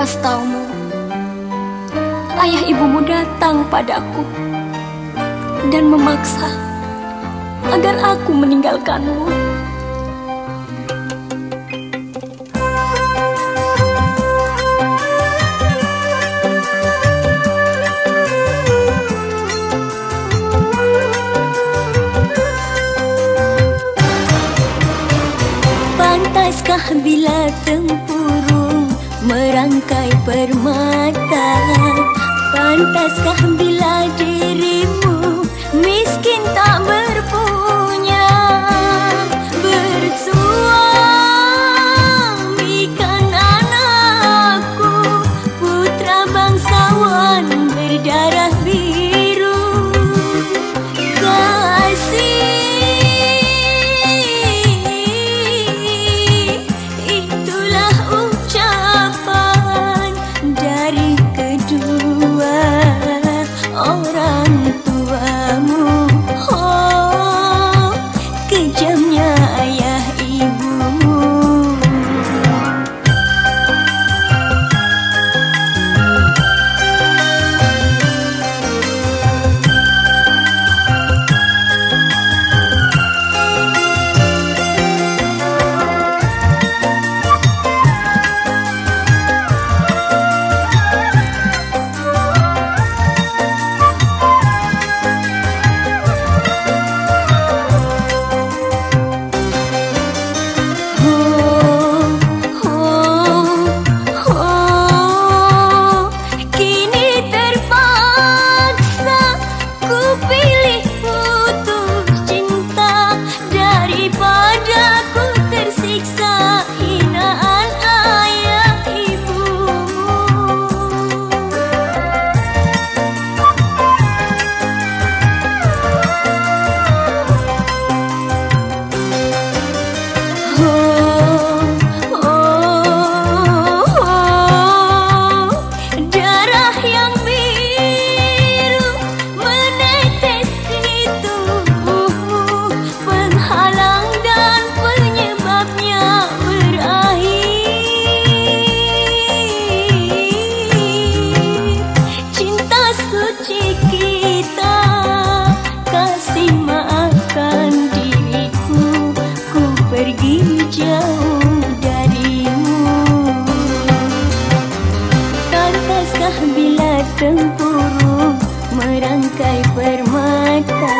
Pas taumu, ayah ibumu datang padaku dan memaksa agar aku meninggalkanmu. Pantaskah bila tempurung merangkai permata. Pantaskah bila dirimu miskin tak permata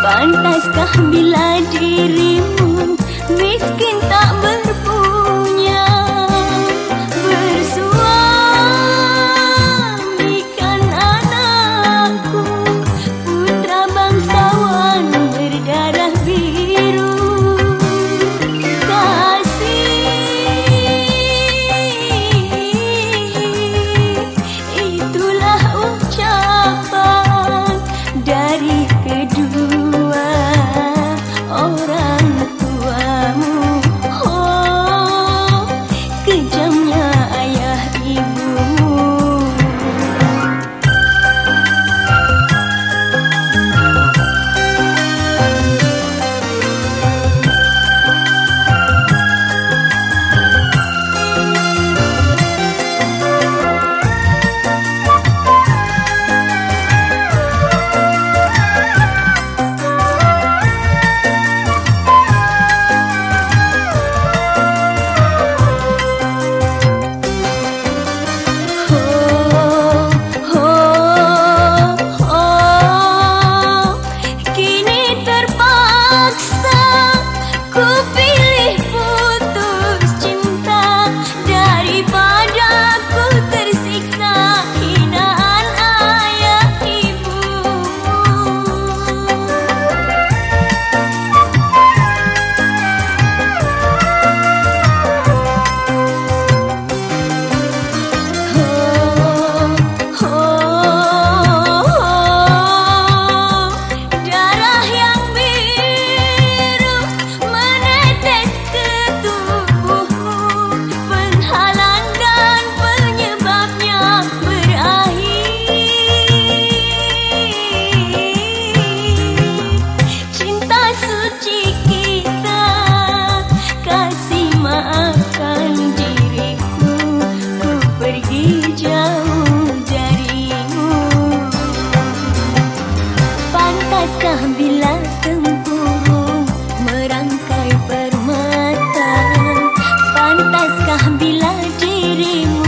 Pantaskah bila dirimu miskin tak ber Pantaskah bila dirimu